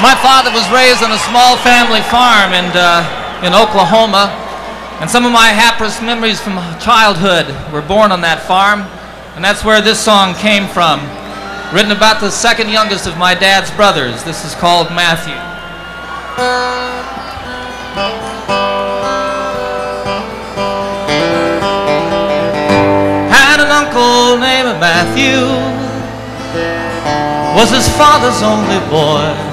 My father was raised on a small family farm in, uh, in Oklahoma, and some of my happiest memories from childhood were born on that farm, and that's where this song came from. Written about the second youngest of my dad's brothers. This is called Matthew. Had an uncle named Matthew, was his father's only boy.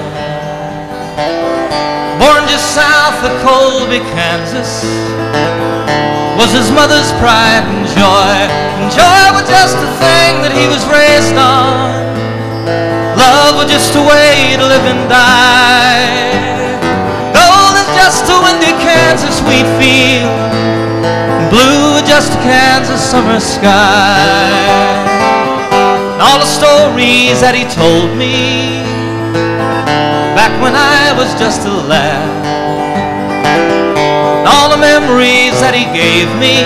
Born just south of Colby, Kansas, was his mother's pride and joy. And joy was just a thing that he was raised on. Love was just a way to live and die. Gold is just a windy Kansas wheat field. Blue is just a Kansas summer sky. And all the stories that he told me back when I was just a lad. And all the memories that he gave me,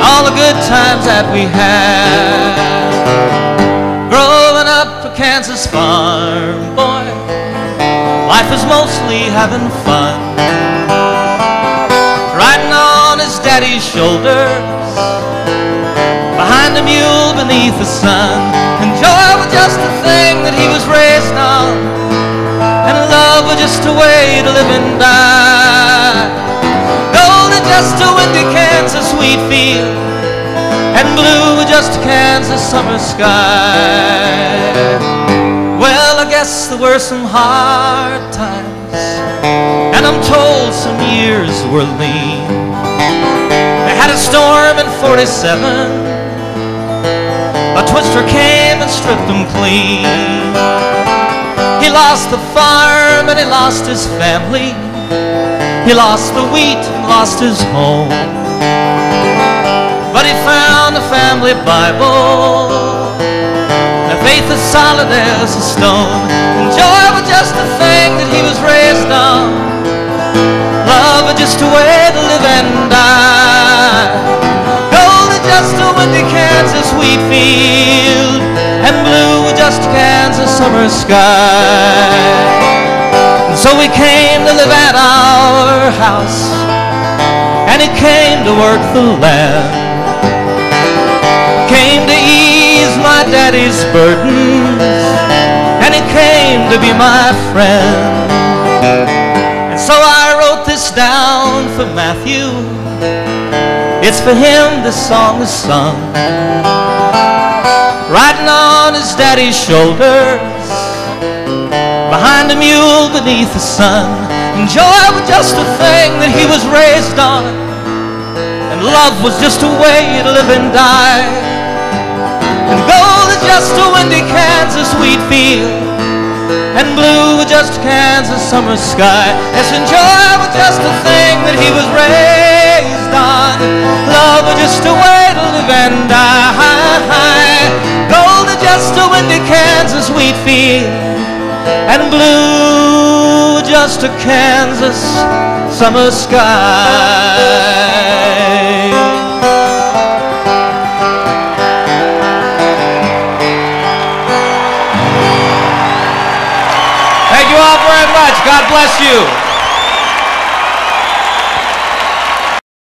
all the good times that we had. Growing up a Kansas farm boy, life was mostly having fun. Riding on his daddy's shoulders, behind a mule beneath the sun. Just a way to live and die. Gold is just a windy Kansas wheat field, and blue just a Kansas summer sky. Well, I guess there were some hard times, and I'm told some years were lean. They had a storm in 47. A twister came and stripped them clean. The farm and he lost his family. He lost the wheat and lost his home. But he found a family Bible. The faith is solid as a stone. And joy was just a thing that he was raised on. Love was just a way to live and die. Gold is just a windy Kansas wheat field, summer sky. And so we came to live at our house, and he came to work the land. Came to ease my daddy's burdens, and he came to be my friend. And so I wrote this down for Matthew. It's for him this song is sung. Riding on his daddy's shoulders, behind a mule beneath the sun. And joy was just a thing that he was raised on, and love was just a way to live and die. And gold is just a windy Kansas wheat field, and blue was just Kansas summer sky. Yes, and joy was just a thing that he was raised on. Love was just a way to live and die. Gold is just a windy Kansas wheat field, and blue just a Kansas summer sky. Thank you all very much. God bless you.